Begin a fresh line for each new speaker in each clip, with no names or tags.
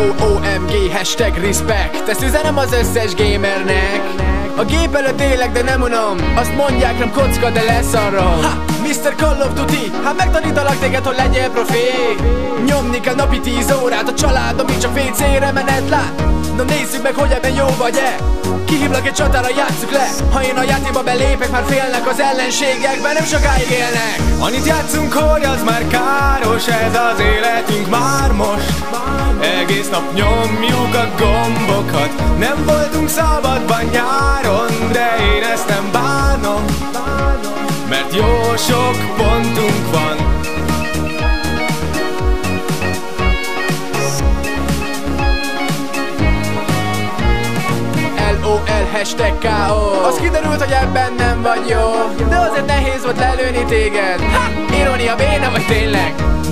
L-O-O-M-G hashtag respect. Ezt üzenem az összes gamernek. A gép előtt élek, de nem unom. Azt mondják nem kocka, de lesz arra ha, Mr. Call of Duty Hát megtanítalak téged, hogy legyél profi. Nyomni kell napi 10 órát A családom így csak WC-re menet lát. Na nézzük meg, hogy ebben jó vagy-e. Kihívlak egy csatára, játsszuk le. Ha én a játékba belépek, már félnek az ellenségekben Nem sokáig élnek.
Annyit játszunk, hogy az már káros Ez az életünk már most Egész nap nyomjuk a gombokat. Nem voltunk szabadban nyáron De én ezt nem bánom. Mert jó sok pontunk van.
LOL hashtag KO Az kiderült, hogy ebben nem vagy jó. De azért nehéz volt lelőni téged. Ha!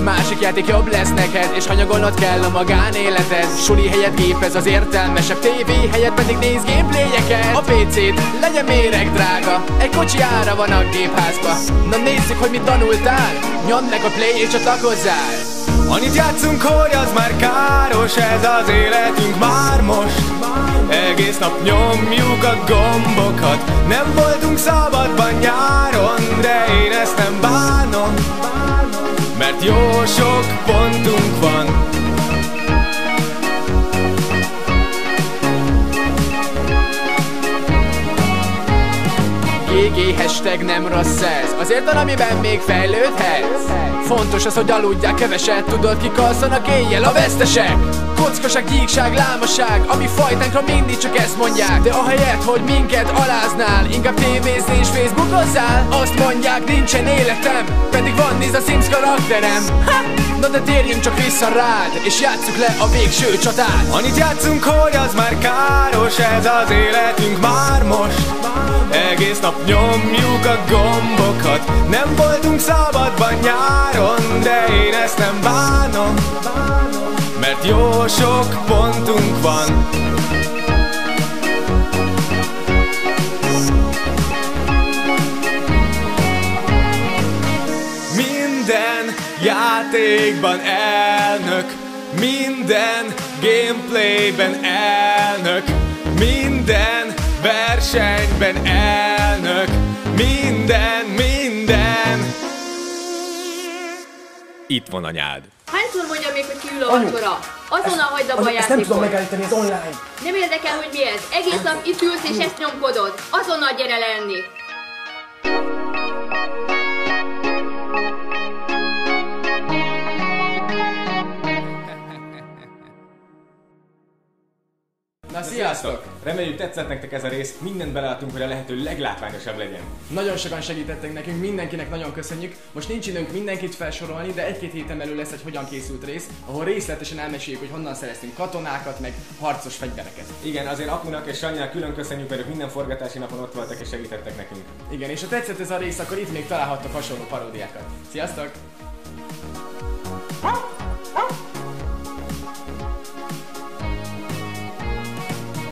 Másik játék jobb lesz neked És hanyagolnod kell a magánéleted. Suli helyett gépez az értelmesebb TV helyett pedig néz gameplayeket. A PC-t legyen méreg drága Egy kocsi ára van a gépházba. Na nézzük, hogy mit tanultál Nyomd meg a play és csatlakozzál
Annyit játszunk, hogy az már káros Ez az életünk már most. Egész nap nyomjuk a gombokat Nem voltunk szabadban nyáron De én ezt Mert jó sok pontunk van
GG hashtag nem rossz ez. Azért van, amiben még fejlődhetsz. Fontos az, hogy aludják keveset. Tudod, kik alszanak éjjel? A vesztesek. Kockaság, gyíkság, lámaság. Ami fajtánkra mindig csak ezt mondják. De ahelyett, hogy minket aláznál Inkább tévézni és facebookozzál Azt mondják, nincsen életem. Pedig van néz a Sims karakterem. Ha! Na de térjünk csak vissza rád És játsszuk le a végső csatát.
Annyit játszunk, hogy az már káros Ez az életünk már most. Egész nap nyomjuk a gombokat. Nem voltunk szabadban nyáron De én ezt nem bánom Mert jó sok pontunk van. Minden játékban elnök Minden gameplayben elnök Minden versenyben elnök Minden, minden Itt van anyád
Hányszor mondja még, hogy kiül a vacsora? Azonnal hagyd abba a
Ezt nem tudom
játékot.
megállítani, ez online.
Nem érdekel, hogy mi ez. Egész nap itt ülsz és ezt nyomkodod. Azonnal gyere lenni.
Na sziasztok!
Reméljük tetszett nektek ez a rész, mindent beleadtunk, hogy a lehető leglátványosabb legyen.
Nagyon sokan segítettek nekünk, mindenkinek nagyon köszönjük. Most nincs időnk mindenkit felsorolni, de egy-két héten belül lesz egy hogyan készült rész, ahol részletesen elmeséljük, hogy honnan szereztünk katonákat, meg harcos fegyvereket.
Igen, azért Akunak és Sanyinak külön köszönjük, mert minden forgatási napon ott voltak és segítettek nekünk.
Igen, és ha tetszett ez a rész, akkor itt még találhattok hasonló paródiákat. Sziasztok!
Ha?